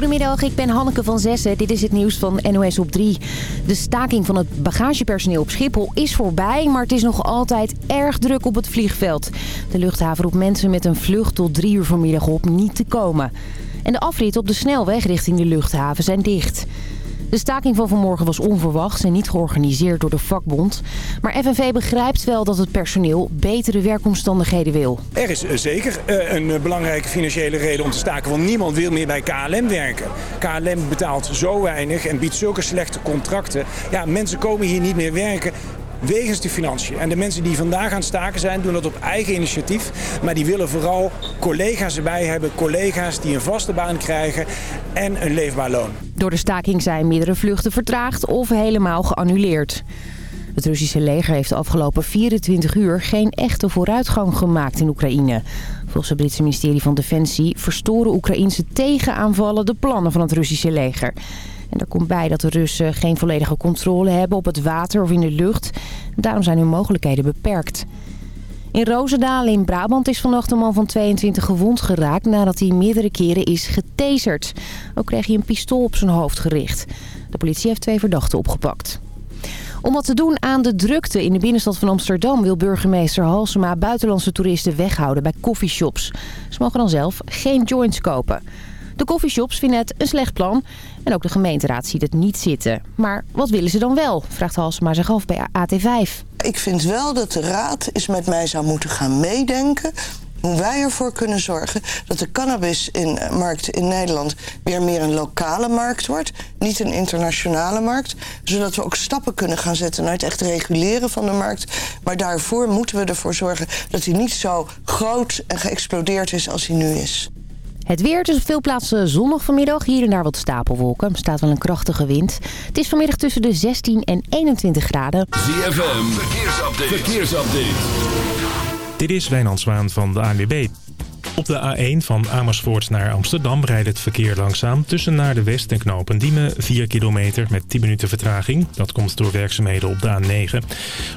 Goedemiddag, ik ben Hanneke van Zessen. Dit is het nieuws van NOS op 3. De staking van het bagagepersoneel op Schiphol is voorbij... maar het is nog altijd erg druk op het vliegveld. De luchthaven roept mensen met een vlucht tot drie uur vanmiddag op niet te komen. En de afritten op de snelweg richting de luchthaven zijn dicht. De staking van vanmorgen was onverwacht en niet georganiseerd door de vakbond. Maar FNV begrijpt wel dat het personeel betere werkomstandigheden wil. Er is zeker eh, een eh, belangrijke financiële reden om te staken, want niemand wil meer bij KLM werken. KLM betaalt zo weinig en biedt zulke slechte contracten. Ja, mensen komen hier niet meer werken wegens de financiën. En de mensen die vandaag aan het staken zijn, doen dat op eigen initiatief. Maar die willen vooral collega's erbij hebben. Collega's die een vaste baan krijgen en een leefbaar loon. Door de staking zijn meerdere vluchten vertraagd of helemaal geannuleerd. Het Russische leger heeft de afgelopen 24 uur geen echte vooruitgang gemaakt in Oekraïne. Volgens het Britse ministerie van Defensie verstoren Oekraïnse tegenaanvallen de plannen van het Russische leger. En er komt bij dat de Russen geen volledige controle hebben op het water of in de lucht. Daarom zijn hun mogelijkheden beperkt. In Roosendaal in Brabant is vannacht een man van 22 gewond geraakt nadat hij meerdere keren is getaserd. Ook kreeg hij een pistool op zijn hoofd gericht. De politie heeft twee verdachten opgepakt. Om wat te doen aan de drukte in de binnenstad van Amsterdam... wil burgemeester Halsema buitenlandse toeristen weghouden bij coffeeshops. Ze mogen dan zelf geen joints kopen. De coffeeshops vinden het een slecht plan. En ook de gemeenteraad ziet het niet zitten. Maar wat willen ze dan wel? Vraagt Halsema zich af bij AT5. Ik vind wel dat de raad eens met mij zou moeten gaan meedenken hoe wij ervoor kunnen zorgen dat de cannabismarkt in Nederland weer meer een lokale markt wordt. Niet een internationale markt. Zodat we ook stappen kunnen gaan zetten naar het echt reguleren van de markt. Maar daarvoor moeten we ervoor zorgen dat hij niet zo groot en geëxplodeerd is als hij nu is. Het weer, is op veel plaatsen zonnig vanmiddag. Hier en daar wat stapelwolken. Er staat wel een krachtige wind. Het is vanmiddag tussen de 16 en 21 graden. ZFM, verkeersupdate. verkeersupdate. Dit is Wijnand Zwaan van de ANWB. Op de A1 van Amersfoort naar Amsterdam rijdt het verkeer langzaam... tussen naar de West en Knopen Diemen 4 kilometer met 10 minuten vertraging. Dat komt door werkzaamheden op de A9.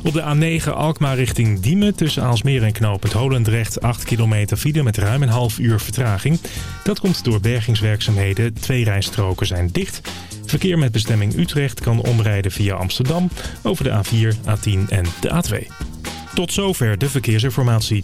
Op de A9 Alkmaar richting Diemen tussen Aalsmeer en Knopend Holendrecht... 8 kilometer file met ruim een half uur vertraging. Dat komt door bergingswerkzaamheden. Twee rijstroken zijn dicht. Verkeer met bestemming Utrecht kan omrijden via Amsterdam... over de A4, A10 en de A2. Tot zover de verkeersinformatie.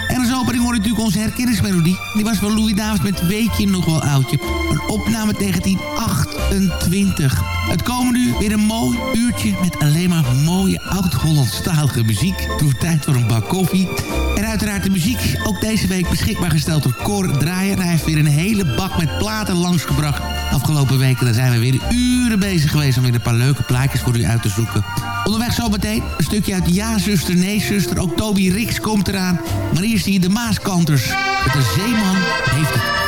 Opening hoor je natuurlijk onze herkenningsmelodie. Die was van Louis Davids met Weet je nog wel oudje. Een opname 1928. Het komen nu weer een mooi uurtje met alleen maar mooie oud-Hollandstalige muziek. Het wordt tijd voor een bak koffie. En uiteraard de muziek, ook deze week beschikbaar gesteld door Cor Draaier. Hij heeft weer een hele bak met platen langsgebracht. Afgelopen weken zijn we weer uren bezig geweest om weer een paar leuke plaatjes voor u uit te zoeken. Onderweg zometeen een stukje uit Ja, zuster, nee, zuster. Ook Toby Rix komt eraan. Maar hier de Maaskanters. De zeeman heeft het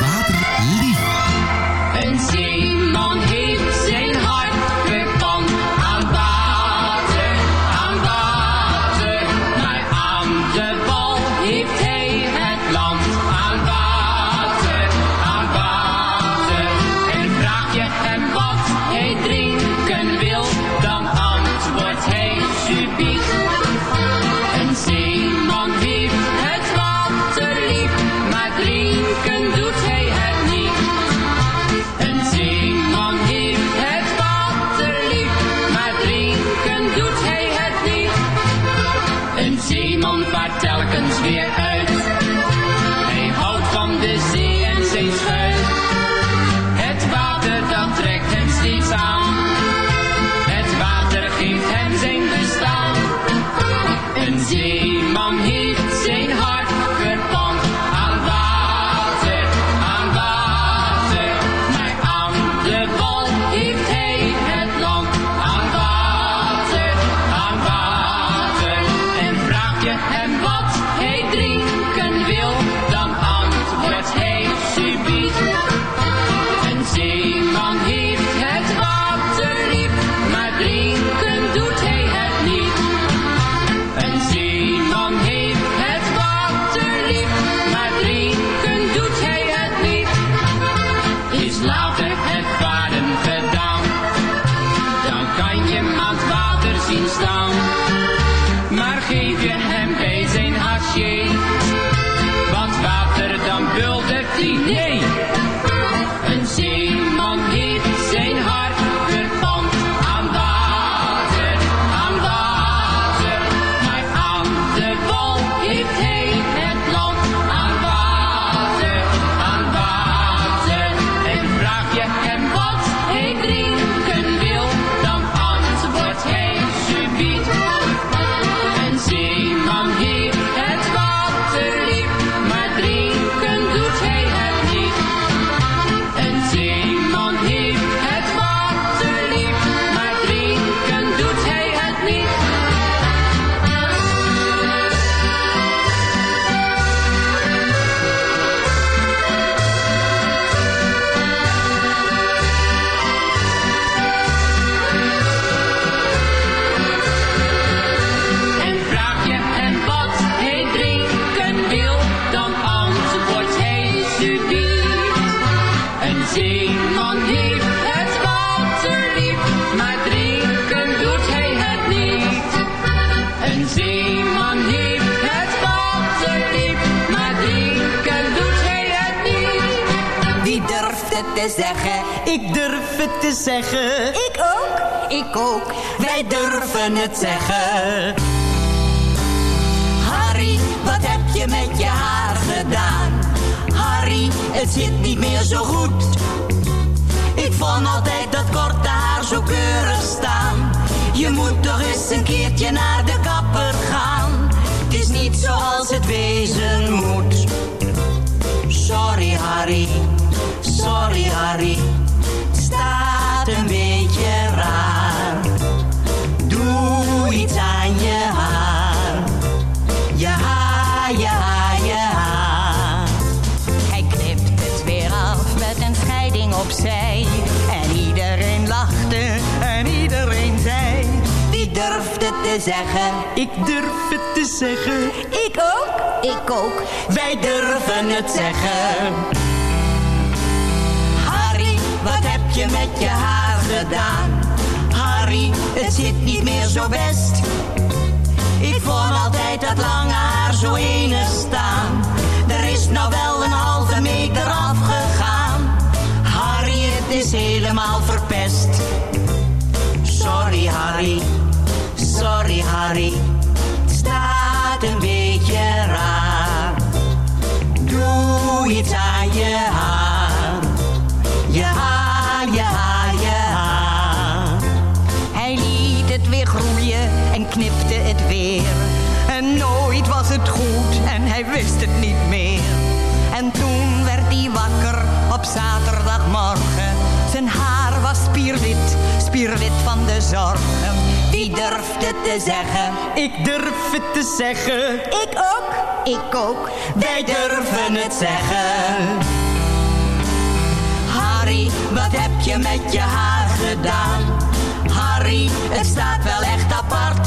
zeggen. Ik ook. Ik ook. Wij durven het zeggen. Harry, wat heb je met je haar gedaan? Harry, het zit niet meer zo goed. Ik vond altijd dat korte haar zo keurig staan. Je moet toch eens een keertje naar de kapper gaan. Het is niet zoals het wezen moet. Sorry Harry, sorry Harry, een beetje raar. Doe iets aan je haar, je haar, je haar, je haar. Hij knipt het weer af met een scheiding opzij. En iedereen lachte en iedereen zei. Wie durft het te zeggen? Ik durf het te zeggen. Ik ook. Ik ook. Wij durven het zeggen. Je met je haar gedaan? Harry, het zit niet meer zo best. Ik vond altijd dat lange haar zo enig staan. Er is nou wel een halve meter afgegaan. Harry, het is helemaal verpest. Sorry Harry, sorry Harry. Het staat een beetje raar. Doe iets aan je haar. Je haar, hij wist het niet meer. En toen werd hij wakker op zaterdagmorgen. Zijn haar was spierwit, spierwit van de zorgen. Wie durft het te zeggen? Ik durf het te zeggen. Ik ook, ik ook. Wij durven het zeggen. Harry, wat heb je met je haar gedaan? Harry, het staat wel echt apart.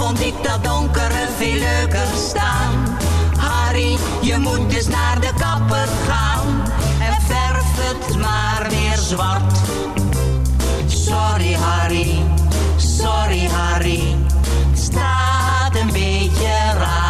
Vond ik dat donkere veel leuker staan. Harry, je moet dus naar de kapper gaan. En verf het maar weer zwart. Sorry Harry, sorry Harry. Staat een beetje raar.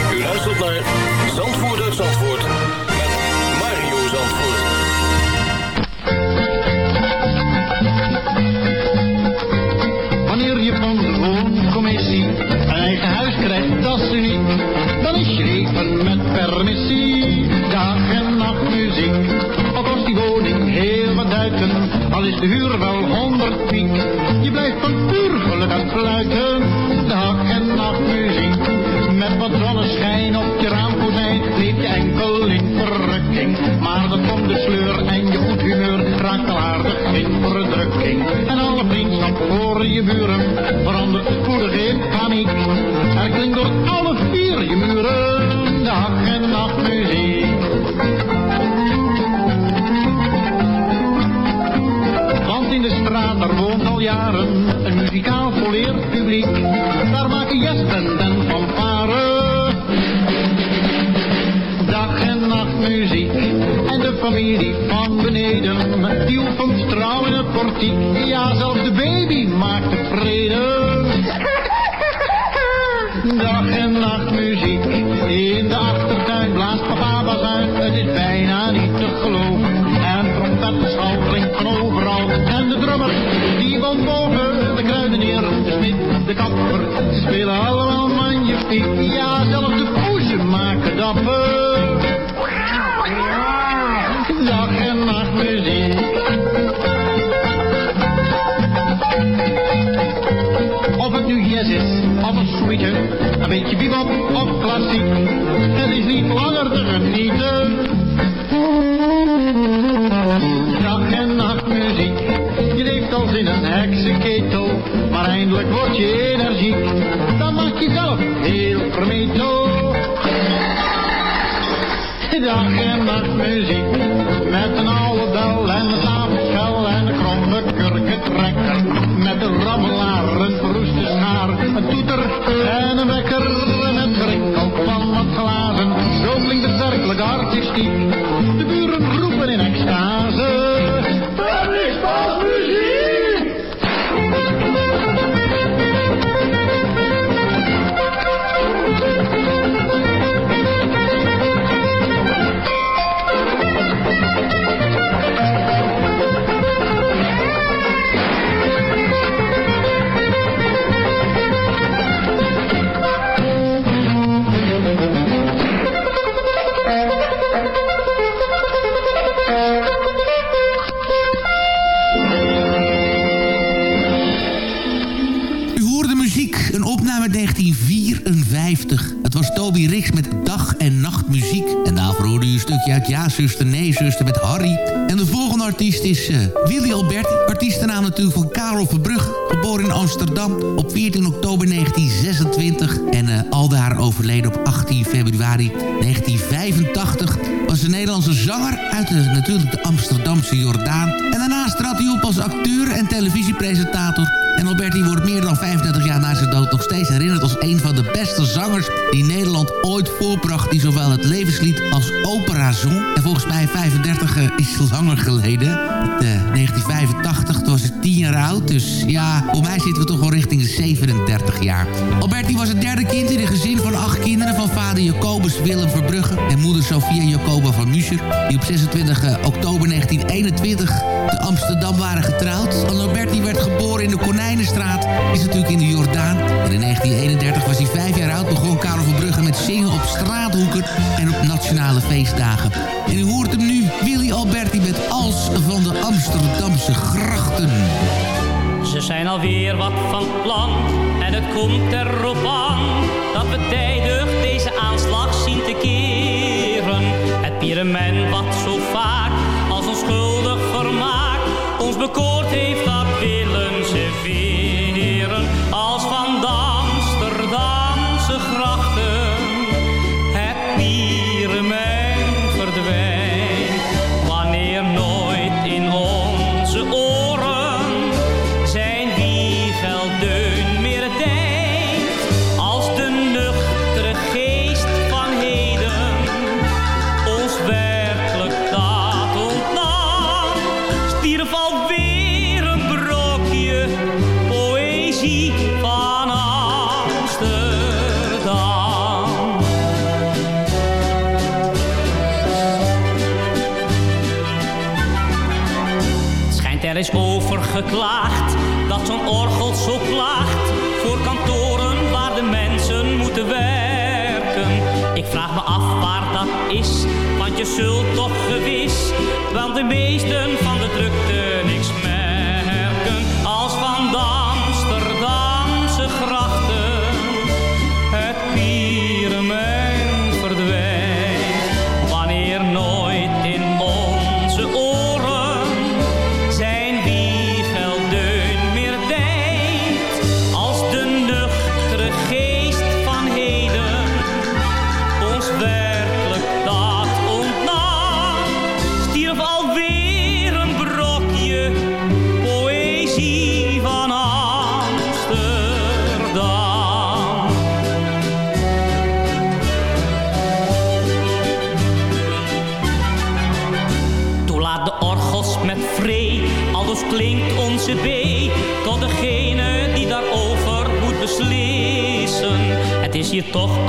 Luistert naar Zandvoort Zandvoort met Mario Zandvoort. Wanneer je van de wooncommissie een eigen huis krijgt, dat is uniek. Dan is je leven met permissie, dag en nacht muziek. Al kost die woning heel wat duiten, al is de huur wel honderd piek. Je blijft van puur het fluiten, dag en nacht muziek. Met wat zonneschijn op je raamkozijn, leef je enkel in verrukking. Maar dan komt de sleur en je goed humeur raakt al aardig in verdrukking. En alle vriendschap voor je buren verandert spoedig in paniek. Er klinkt door alle vier je muren dag en nacht muziek. In de straat, daar woont al jaren een muzikaal volleerd publiek. Daar maken jesten en fanfare. Familie van beneden, die oefent trouw in het portiek. Ja, zelfs de baby maakt tevreden. Dag en nacht muziek. In de achtertuin blaast papa bazuin. Het is bijna niet te geloven. En trompetschal klinkt van overal. En de drummer, die woont boven. De kruidenier, de smid, de kapper. Ze spelen allemaal magnifiek. Ja, zelfs de poezen maken dapper. Jazz is, of een suite, een beetje bebop of klassiek. Het is niet langer te genieten. Dag en nacht muziek, je leeft als in een heksenketel, maar eindelijk word je energiek. Dan maak je zelf heel vermetel. Dag en nacht muziek, met een oude bel en een avondschel en een kromme kurkentrekker. Met een rammelaar, een verroeste schaar, een toeter en een wekker. Met gerinkel van wat glazen, zo klinkt het werkelijk artistiek. De buren roepen in extase. Ja, zuster, nee, zuster met Harry. En de volgende artiest is eh, Willy Alberti. Artiestennaam natuurlijk van Karel Verbrugge. Geboren in Amsterdam op 14 oktober 1926. En uh, aldaar overleden op 18 februari 1985. Was een Nederlandse zanger uit de, natuurlijk de Amsterdamse Jordaan. En daarnaast trad hij op als acteur en televisiepresentator. En Alberti wordt meer dan 35 jaar na zijn dood nog steeds herinnerd als een van de beste zangers die Nederland ooit voorbracht. Die zowel het levenslied als opera zong. En volgens mij 35 uh, is langer geleden. Het, uh, 1985, toen was ik 10 jaar oud. Dus ja, voor mij zitten we toch wel richting de 37 jaar. Alberti was het derde kind in een gezin van acht kinderen van vader Jacobus Willem Verbrugge en moeder Sophia Jacoba van Muscher. Die op 26 oktober 1921 te Amsterdam waren getrouwd. Alberti werd geboren in de Konijnenstraat, is natuurlijk in de Jordaan. In 1931 was hij vijf jaar oud, begon Karel van Brugge met zingen op straathoeken en op nationale feestdagen. En u hoort hem nu, Willy Alberti met Als van de Amsterdamse grachten. Ze zijn alweer wat van plan en het komt erop aan dat we tijdig deze aanslag zien te keren. Het pyramid wat zo dat zo'n orgel zo klaagt voor kantoren waar de mensen moeten werken. Ik vraag me af waar dat is, want je zult toch gewis, want de meesten van toch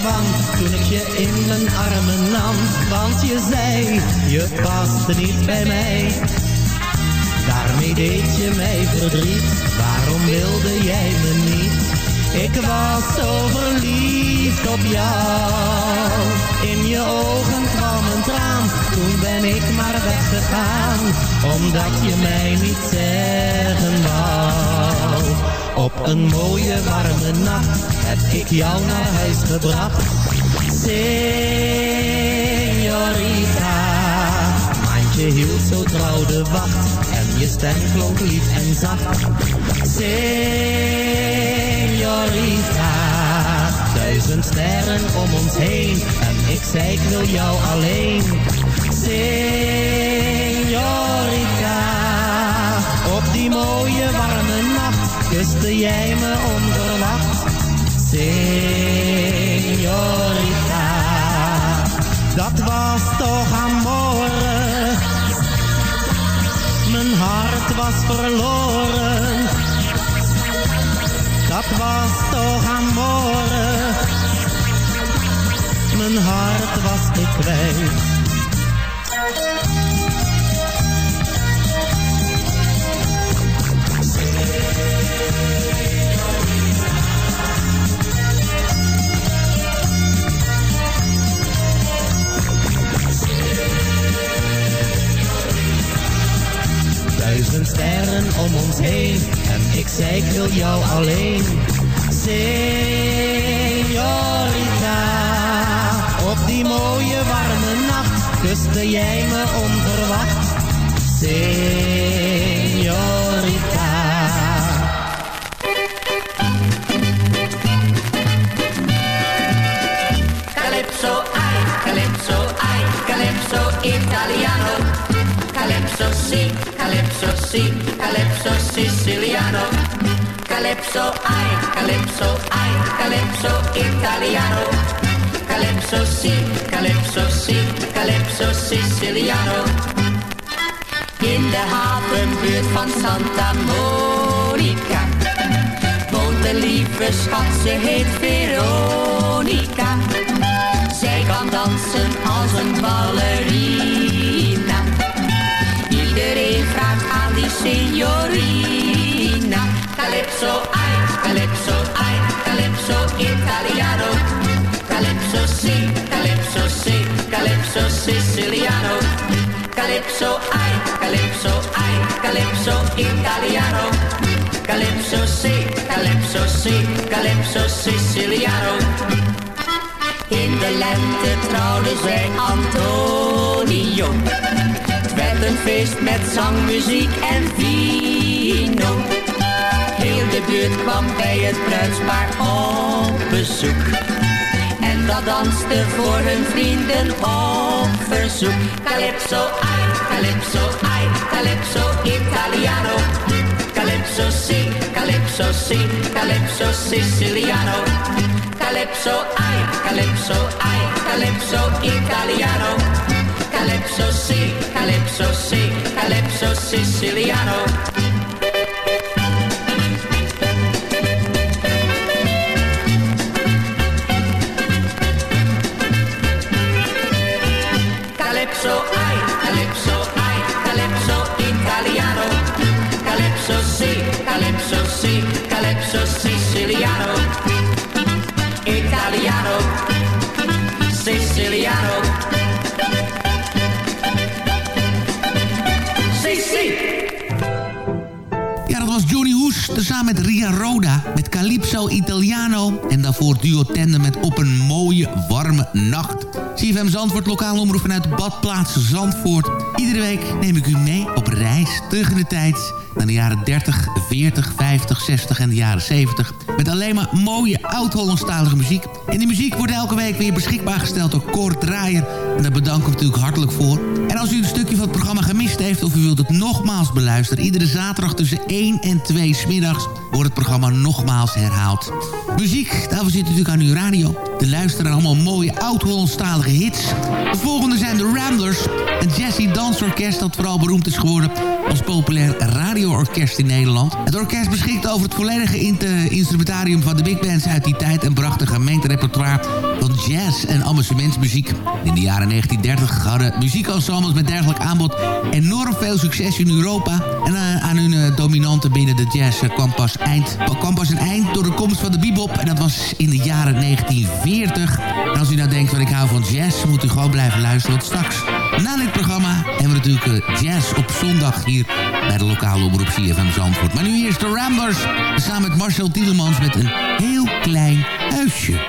kwam, toen ik je in mijn armen nam. Want je zei, je paste niet bij mij. Daarmee deed je mij verdriet, waarom wilde jij me niet? Ik was zo verliefd op jou. In je ogen kwam een traan, toen ben ik maar weggegaan. Omdat je mij niet zeggen wou. Op een mooie warme nacht heb ik jou naar huis gebracht. Señorita, Mandje hield zo trouw de wacht en je stem klonk lief en zacht. Señorita, duizend sterren om ons heen en ik zei ik wil jou alleen. Señorita, op die mooie warme kuste jij me onverwacht. Señorita, dat was toch amore. Mijn hart was verloren. Dat was toch amore. Mijn hart was ik kwijt. Duizend sterren om ons heen en ik zei ik wil jou alleen. Señorita, op die mooie warme nacht kuste jij me onverwacht. Calypso si, calypso si, calypso siciliano. Calypso, ai, calypso, ai, calypso italiano. Calypso si, calypso si, calypso siciliano. In de havenbuurt van Santa Monica woont een lieve schat, ze heet Veronica. Zij kan dansen als een ballerina. Iedereen vraagt aan die signorina. Calypso, ai, calypso, ai, calypso italiano. Calypso, si, calypso, si, calypso siciliano. Calypso, ai, calypso, ai, calypso italiano. Calypso, si, calypso, si, calypso siciliano. In de lente trouwden zij Antonio. Werd een feest met zang, muziek en vino. Heel de buurt kwam bij het bruidspaar op bezoek. En dat danste voor hun vrienden op verzoek. Calypso, ai, calypso, ai, calypso italiano. Calypso, si, calypso, si, calypso siciliano. Calypso, ai, calypso, ai, calypso italiano. Calypso, si, calypso, si, calypso siciliano. Calypso En daarvoor duo tandem met Op een mooie, warme nacht. CFM Zandvoort, lokaal omroep vanuit de badplaats Zandvoort. Iedere week neem ik u mee op reis terug in de tijd... naar de jaren 30, 40, 50, 60 en de jaren 70... met alleen maar mooie oud-Hollandstalige muziek. En die muziek wordt elke week weer beschikbaar gesteld door Kort Draaier. En daar bedank ik hem natuurlijk hartelijk voor. En als u een stukje van het programma gemist heeft... of u wilt het nogmaals beluisteren... iedere zaterdag tussen 1 en 2 smiddags wordt het programma nogmaals herhaald. Muziek, daarvoor zit natuurlijk aan uw radio. Te luisteren allemaal mooie oud-Hollandstalige hits. De volgende zijn de Ramblers. Een jazzy dansorkest dat vooral beroemd is geworden... als populair radioorkest in Nederland. Het orkest beschikt over het volledige in- instrumentarium van de big bands uit die tijd... en bracht een gemengd repertoire van jazz en amusementsmuziek. In de jaren 1930 hadden muziekensembles met dergelijk aanbod enorm veel succes in Europa. En eh, aan hun eh, dominanten binnen de jazz eh, kwam, pas eind, kwam pas een eind door de komst van de bebop. En dat was in de jaren 1940. En als u nou denkt van ik hou van jazz, moet u gewoon blijven luisteren. Straks, na dit programma, hebben we natuurlijk jazz op zondag hier bij de lokale omroep CFM Zandvoort. Maar nu eerst de Ramblers, samen met Marcel Tielemans met een heel klein huisje.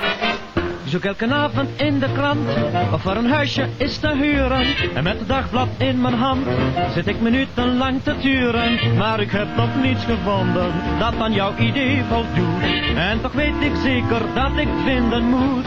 Zoek elke avond in de krant of er een huisje is te huren. En met het dagblad in mijn hand zit ik minutenlang te turen. Maar ik heb nog niets gevonden dat aan jouw idee voldoet. En toch weet ik zeker dat ik vinden moet.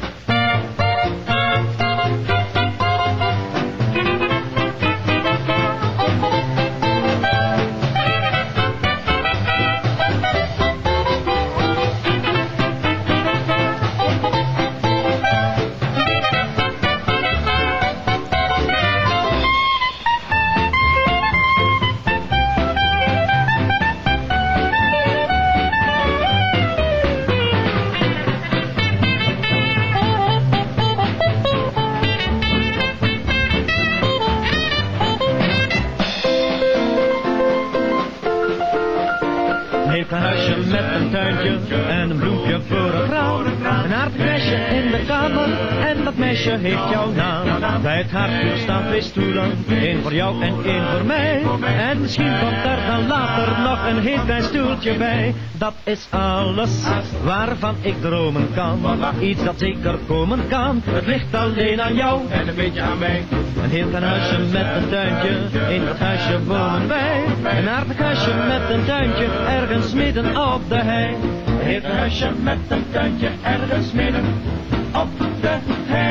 Meisje heeft jouw naam. Bij het haardvuur staan twee stoelen, één voor jou en één voor mij. En misschien komt er dan later nog een heel klein stoeltje bij. Dat is alles waarvan ik dromen kan. Iets dat zeker komen kan. Het ligt alleen aan jou en een beetje aan mij. Een heel klein huisje met een tuintje, in dat huisje wonen wij. Een aardig huisje met een tuintje, ergens midden op de hei. Een heel klein huisje met een tuintje, ergens midden op de Mijn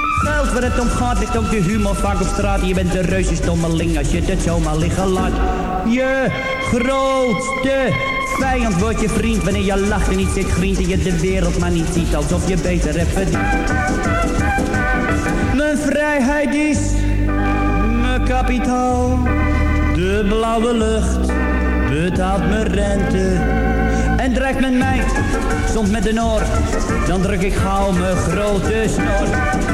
waar het om gaat ligt ook de humor vaak op straat. Je bent een reuzenstommeling als je het zomaar liggen laat. Je grootste vijand wordt je vriend wanneer je lacht en niet zit griend en je de wereld maar niet ziet alsof je beter hebt verdiend. Mijn vrijheid is mijn kapitaal. De blauwe lucht betaalt mijn rente. En dreigt met mij, soms met de noord, dan druk ik gauw mijn grote snor.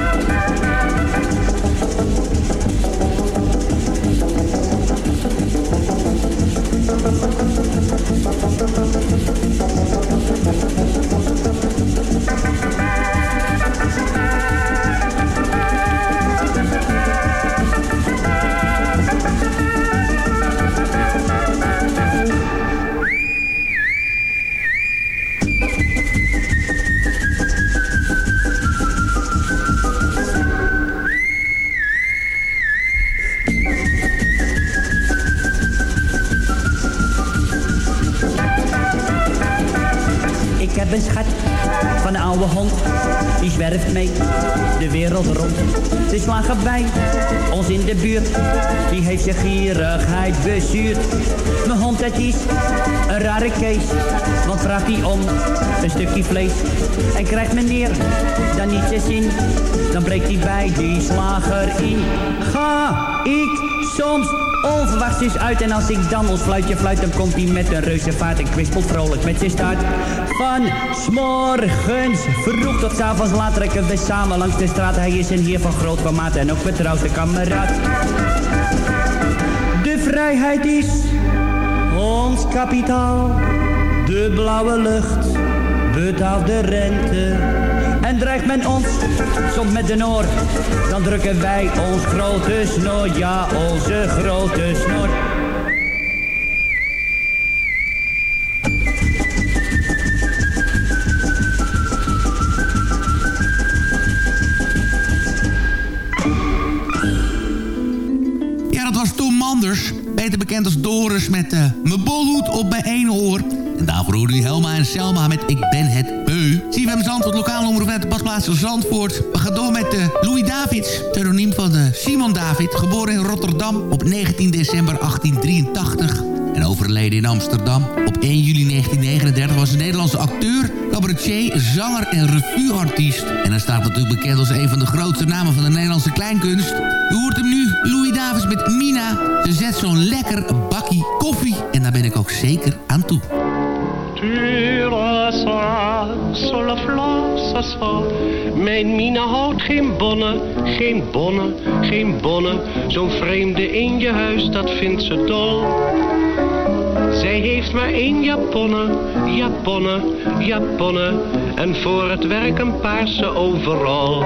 Hond, die zwerft mee de wereld rond. Ze slagen bij ons in de buurt, die heeft zijn gierigheid bezuurd. Mijn hond het is een rare kees, want vraagt hij om een stukje vlees. En krijgt meneer dan niet zijn zin, dan breekt hij bij die slager in. Ga ik soms onverwachts is uit en als ik dan ons fluitje fluit, dan komt hij met een reuze vaart en kwispelt vrolijk met zijn staart. Van s'morgens vroeg tot avonds laat trekken we samen langs de straat. Hij is een heer van groot formaat en ook vertrouwde kameraad. De vrijheid is ons kapitaal. De blauwe lucht betaalt de rente. En dreigt men ons soms met de noord, dan drukken wij ons grote snor, ja onze grote snor. Ja, dat was Tom Manders. Beter bekend als Doris met eh mijn bolhoed op mijn ene oor. En daarvoor hoorde u Helma en Selma met Ik ben het beu. CFM Zandvoort, lokaal omroep uit de pasplaats van Zandvoort. We gaan door met uh, Louis Davids, pseudoniem van uh, Simon David. Geboren in Rotterdam op 19 december 1883 en overleden in Amsterdam. Op 1 juli 1939 was een Nederlandse acteur, cabaretier, zanger en revueartiest. En hij staat natuurlijk bekend als een van de grootste namen van de Nederlandse kleinkunst. U hoort hem nu, Louis Davids met Mina. Ze zet zo'n lekker bakkie koffie en daar ben ik ook zeker aan toe. Mijn Mina houdt geen bonnen, geen bonnen, geen bonnen. Zo'n vreemde in je huis, dat vindt ze dol. Zij heeft maar één japonne, japonne, japonne. En voor het werk een paarse overal.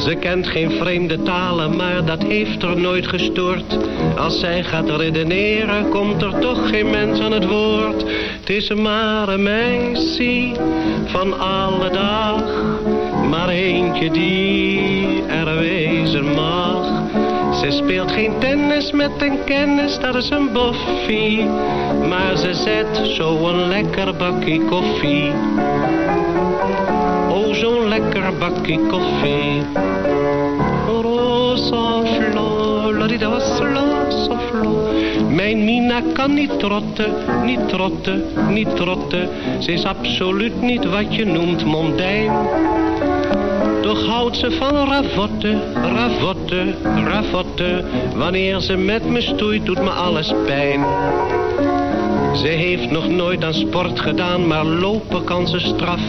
Ze kent geen vreemde talen, maar dat heeft er nooit gestoord. Als zij gaat redeneren, komt er toch geen mens aan het woord. Het is maar een meisje van alle dag, maar eentje die er wezen mag. Ze speelt geen tennis met een kennis, dat is een boffie. Maar ze zet zo'n lekker bakje koffie. Bakje koffie. Rosa flo, ladida rosa flo. Mijn Mina kan niet trotten, niet trotten, niet trotten. Ze is absoluut niet wat je noemt mondijn. Toch houdt ze van ravotte, ravotte, ravotte. Wanneer ze met me stoeit, doet me alles pijn. Ze heeft nog nooit aan sport gedaan, maar lopen kan ze straf.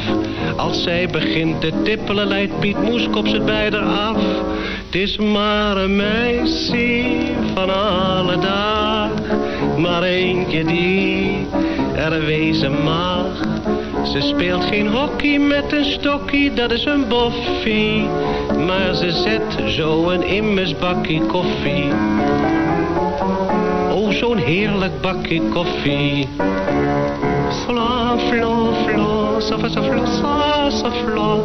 Als zij begint te tippelen, leidt Piet Moeskop ze bij haar af. Het is maar een meisje van alle dag, maar eentje die er wezen mag. Ze speelt geen hockey met een stokkie, dat is een boffie. Maar ze zet zo een immers bakkie koffie. Zo'n heerlijk bakje koffie. Fla, fla, fla, saffa, safla, sa, safla.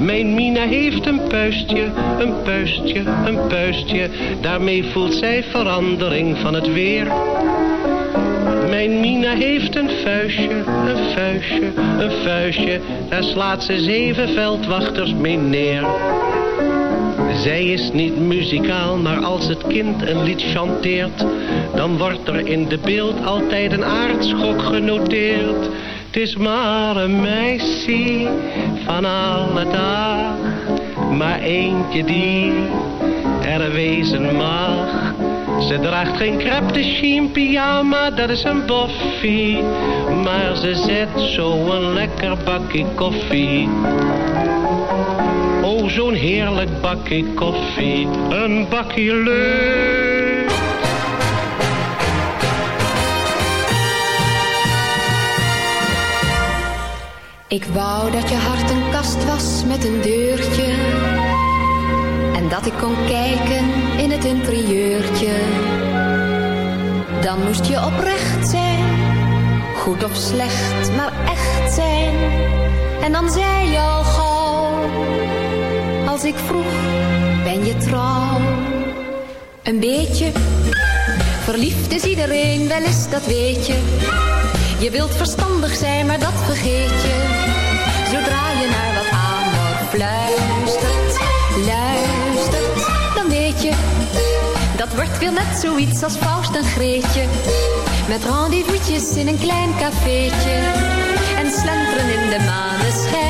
Mijn Mina heeft een puistje, een puistje, een puistje. Daarmee voelt zij verandering van het weer. Mijn Mina heeft een vuistje, een vuistje, een vuistje. Daar slaat ze zeven veldwachters mee neer. Zij is niet muzikaal, maar als het kind een lied chanteert, dan wordt er in de beeld altijd een aardschok genoteerd. Het is maar een meisje van alle dag, maar eentje die er wezen mag. Ze draagt geen crepe de chine pyjama, dat is een boffie, maar ze zet zo een lekker bakje koffie. Zo'n heerlijk bakje koffie, een bakje leuk. Ik wou dat je hart een kast was met een deurtje. En dat ik kon kijken in het interieurtje. Dan moest je oprecht zijn, goed of slecht, maar echt zijn. En dan zei je al gauw, als ik vroeg, ben je trouw? Een beetje, verliefd is iedereen wel eens, dat weet je. Je wilt verstandig zijn, maar dat vergeet je. Zodra je naar wat amor fluistert, luistert, dan weet je. Dat wordt weer net zoiets als Faust en Greetje. Met rendezvous'tjes in een klein cafeetje. En slenteren in de maneschijn.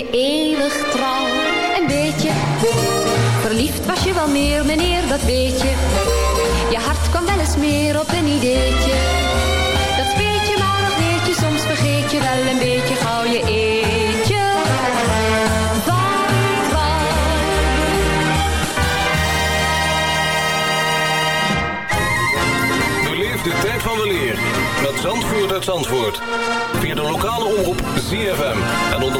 je eeuwig trouw. En weet je, verliefd was je wel meer, meneer, dat weet je. Je hart kwam wel eens meer op een ideetje. Dat weet je, maar dat weet je, soms vergeet je wel een beetje gauw je eetje. Van Beleef de tijd van de leer met Zandvoort uit Zandvoort. Via de lokale omroep ZFM. En onder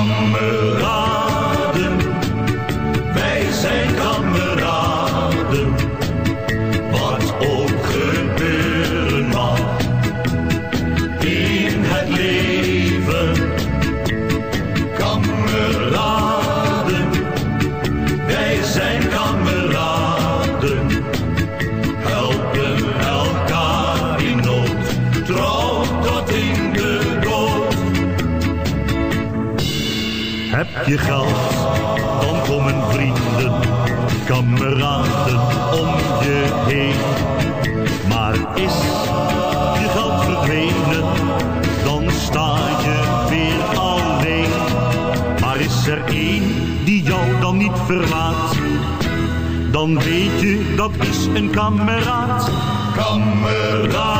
Kameraden, je geld, dan komen vrienden, kameraden om je heen. Maar is je geld verdwenen, dan sta je weer alleen. Maar is er één die jou dan niet verlaat, dan weet je dat is een kameraad. Kameraden,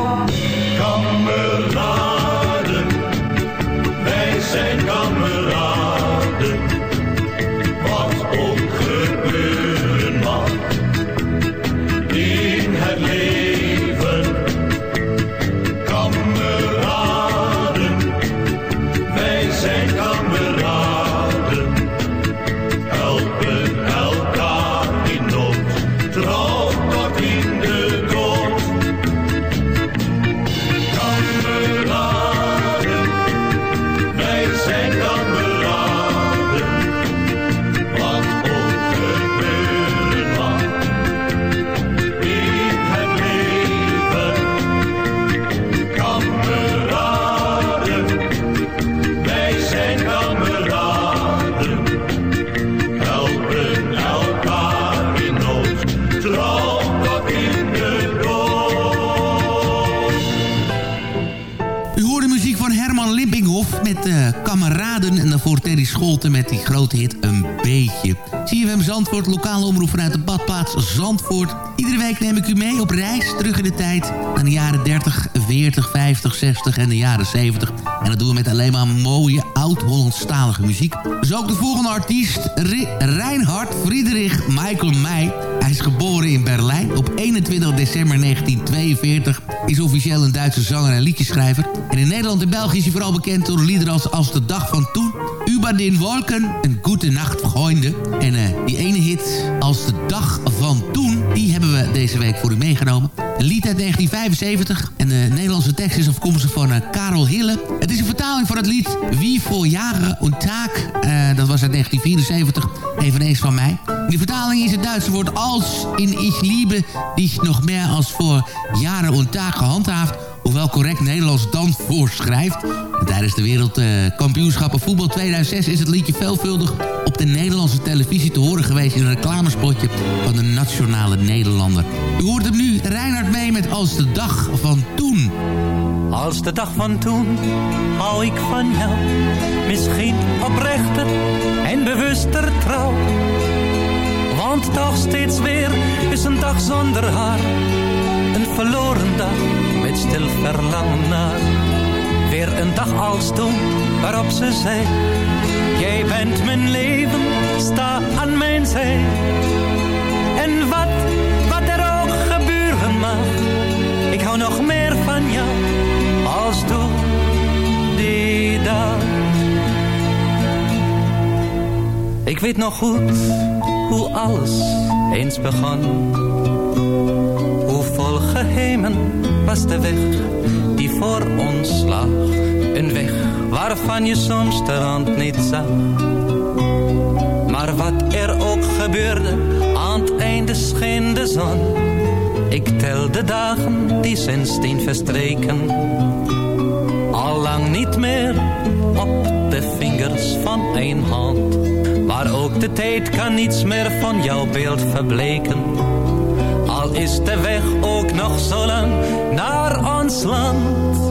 Limpinghoff met eh, Kameraden... en daarvoor Teddy Scholten met die grote hit Een Beetje. CFM Zandvoort, lokale omroep vanuit de badplaats Zandvoort. Iedere week neem ik u mee op reis terug in de tijd... naar de jaren 30, 40, 50, 60 en de jaren 70. En dat doen we met alleen maar mooie oud-Hollandstalige muziek. Dus ook de volgende artiest, Reinhard Friedrich Michael Meij... Hij is geboren in Berlijn op 21 december 1942. Is officieel een Duitse zanger en liedjeschrijver. En in Nederland en België is hij vooral bekend door liederen als Als de Dag van Toen... Über den Wolken en Gute Nacht Freunde. En eh, die ene hit, Als de Dag van Toen... die hebben we deze week voor u meegenomen. Een lied uit 1975. En de Nederlandse tekst is afkomstig van eh, Karel Hille. Het is een vertaling van het lied Wie voor jaren und Tag. Eh, dat was uit 1974. Eveneens van mij. De vertaling is het Duitse woord als in Ich liebe dich nog meer als voor jaren und Tag gehandhaafd. Hoewel correct Nederlands dan voorschrijft. En tijdens de wereldkampioenschappen voetbal 2006 is het liedje veelvuldig op de Nederlandse televisie te horen geweest... in een reclamespotje van de Nationale Nederlander. U hoort hem nu, Reinhard mee met Als de Dag van Toen. Als de dag van toen hou ik van jou. Misschien oprechter en bewuster trouw. Want toch steeds weer is een dag zonder haar. Een verloren dag met stil verlangen naar. Weer een dag als toen waarop ze zei. Jij bent mijn leven, sta aan mijn zij. En wat, wat er ook gebeuren mag. Ik hou nog meer van jou als toen die dag. Ik weet nog goed hoe alles eens begon. Hoe vol geheimen was de weg die voor ons lag. Een weg waarvan je soms de rand niet zag. Maar wat er ook gebeurde, aan het einde scheen de zon. Ik tel de dagen die sindsdien verstreken. Allang niet meer op de vingers van één hand. Maar ook de tijd kan niets meer van jouw beeld verbleken. Al is de weg ook nog zo lang naar ons land.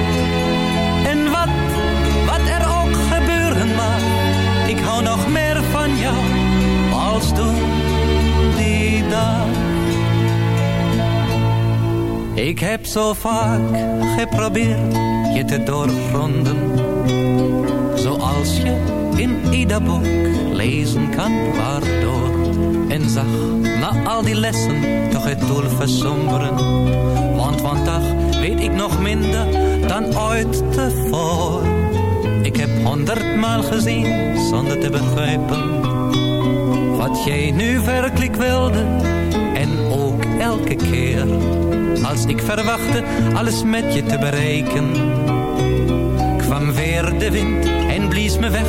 Die dag. Ik heb zo vaak geprobeerd je te doorgronden. Zoals je in ieder boek lezen kan waardoor. En zag na al die lessen toch het doel versomberen. Want vandaag weet ik nog minder dan ooit tevoren. Ik heb honderdmaal gezien zonder te begrijpen. Wat jij nu werkelijk wilde en ook elke keer als ik verwachtte alles met je te bereiken. Kwam weer de wind en blies me weg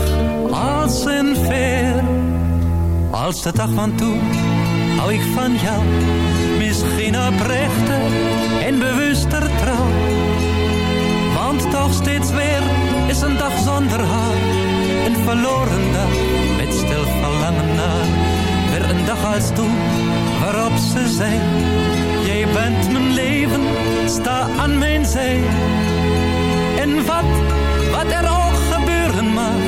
als een veer. Als de dag van toen hou ik van jou, misschien oprechter en bewuster trouw. Want toch steeds weer is een dag zonder haar, een verloren dag met stil verlangen naar. Weer een dag als toen waarop ze zei Jij bent mijn leven, sta aan mijn zij. En wat, wat er ook gebeuren mag,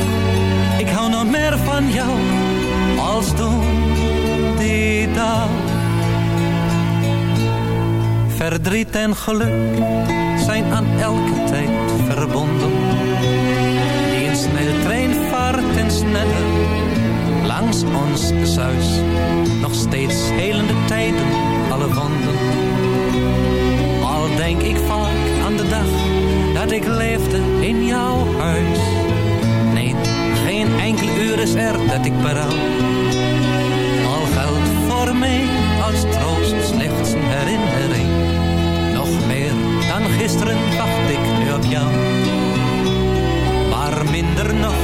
ik hou nog meer van jou als toen die dag. Verdriet en geluk zijn aan elke tijd verbonden. Die een snelle trein vaart en sneller langs ons zuis. Nog steeds helende tijden, alle wonden. Al denk ik vaak aan de dag dat ik leefde in jouw huis. Nee, geen enkel uur is er dat ik berouw. Al geldt voor mij als troost slechts een herinnering. Nog meer dan gisteren wacht ik nu op jou. Maar minder nog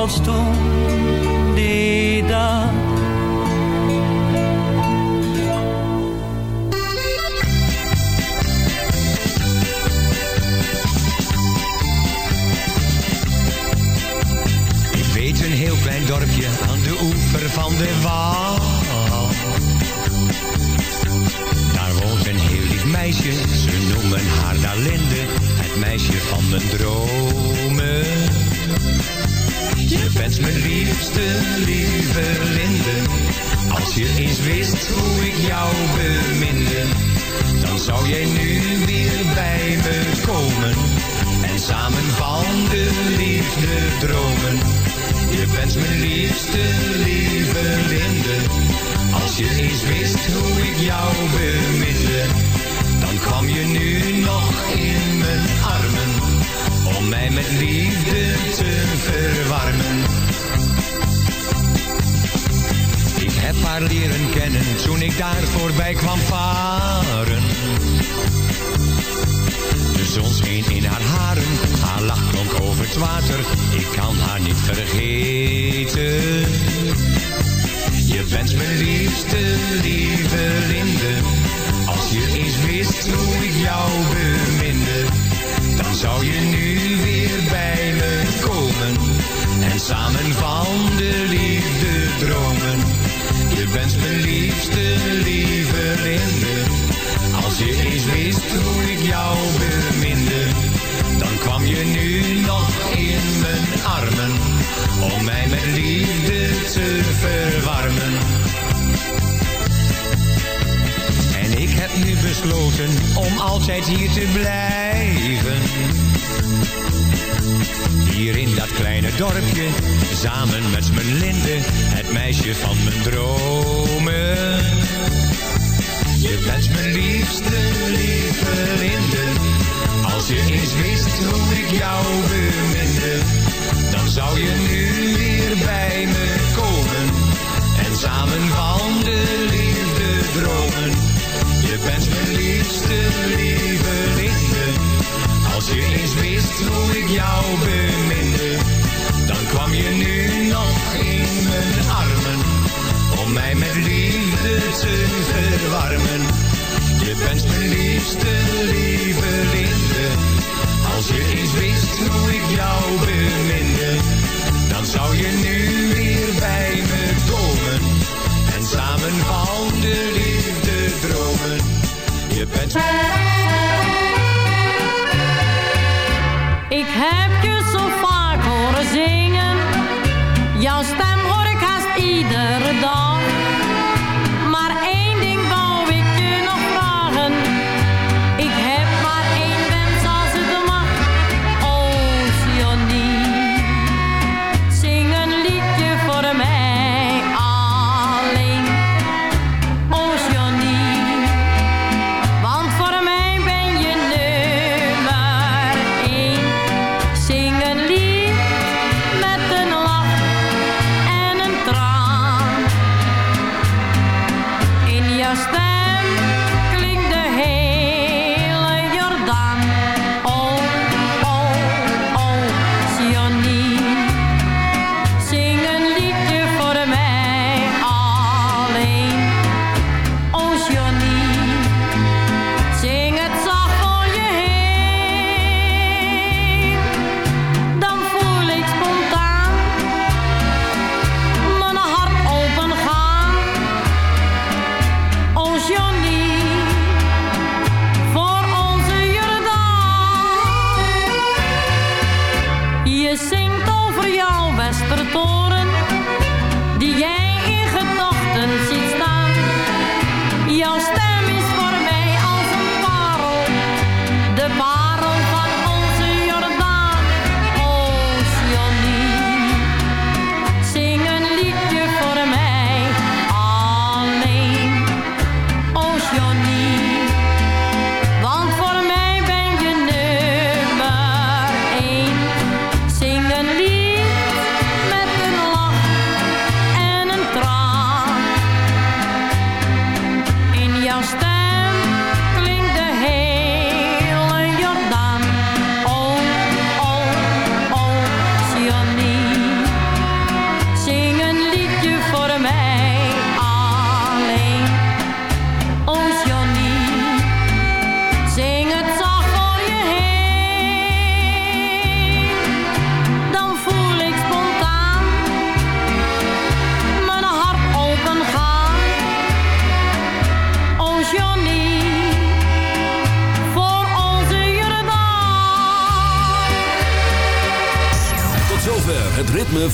Als hier in dat kleine dorpje, samen met mijn linde, het meisje van mijn dromen. Je bent mijn liefste, lieve linde, als je eens wist hoe ik jou beminde, dan zou je nu weer bij me komen en samen van de liefde dromen. Je bent mijn liefste, lieve linde als je eens wist hoe ik jou beminde, dan kwam je nu nog in mijn armen. Om mij met liefde te verwarmen. Je bent mijn liefste lieve lievelinde. Als je eens wist hoe ik jou beminde, dan zou je nu weer bij me komen. En samen van de liefde dromen. Je bent... Ik heb je zo vaak horen zingen. Jouw stem hoor